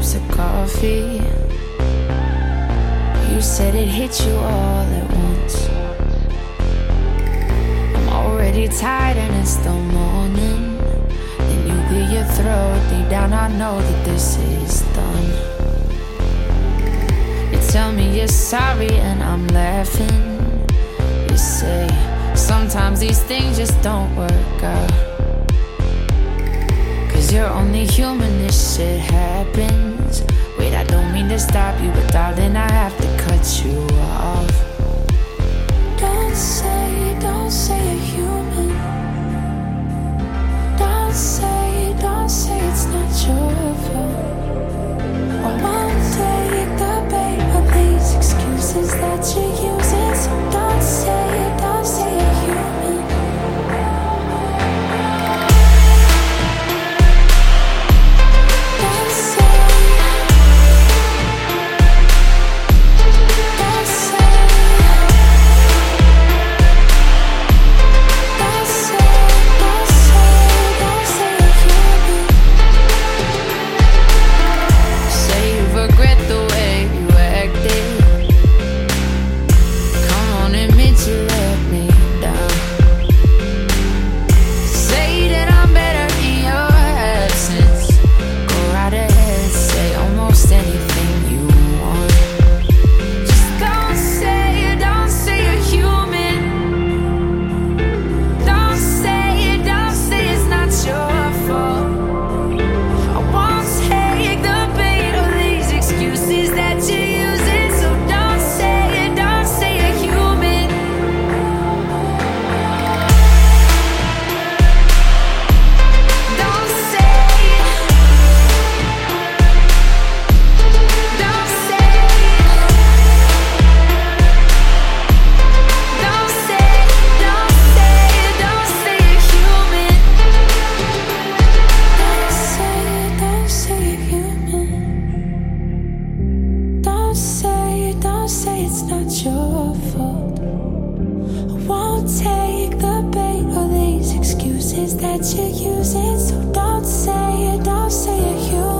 cups of coffee. You said it hit you all at once. I'm already tired and it's the morning. Then you clear your throat. Deep down, I know that this is done. You tell me you're sorry and I'm laughing. You say sometimes these things just don't work out. Cause you're only human, this shit happens. Wait, I don't mean to stop you, it's not your fault. I won't take the bait of these excuses that you're using. So don't say it, don't say it, human.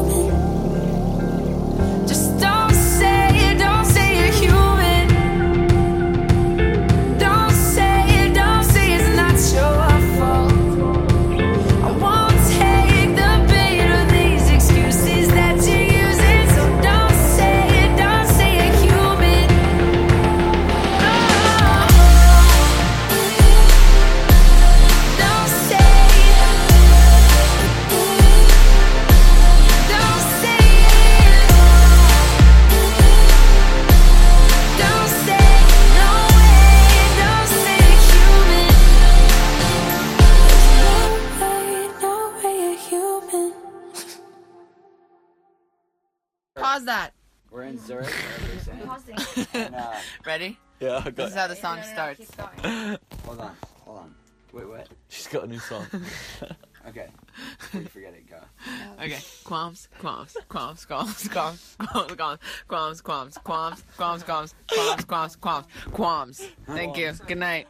Pause that. We're in Zurich. like you're saying. And, uh, Ready? Yeah, I This is how the song starts. hold on, hold on. Wait, what? She's got a new song. Okay. Before you forget it, go. Okay. Qualms, qualms, qualms, qualms, qualms, qualms, qualms, qualms, qualms, qualms, qualms, qualms, qualms, qualms, qualms. Thank you. Good night.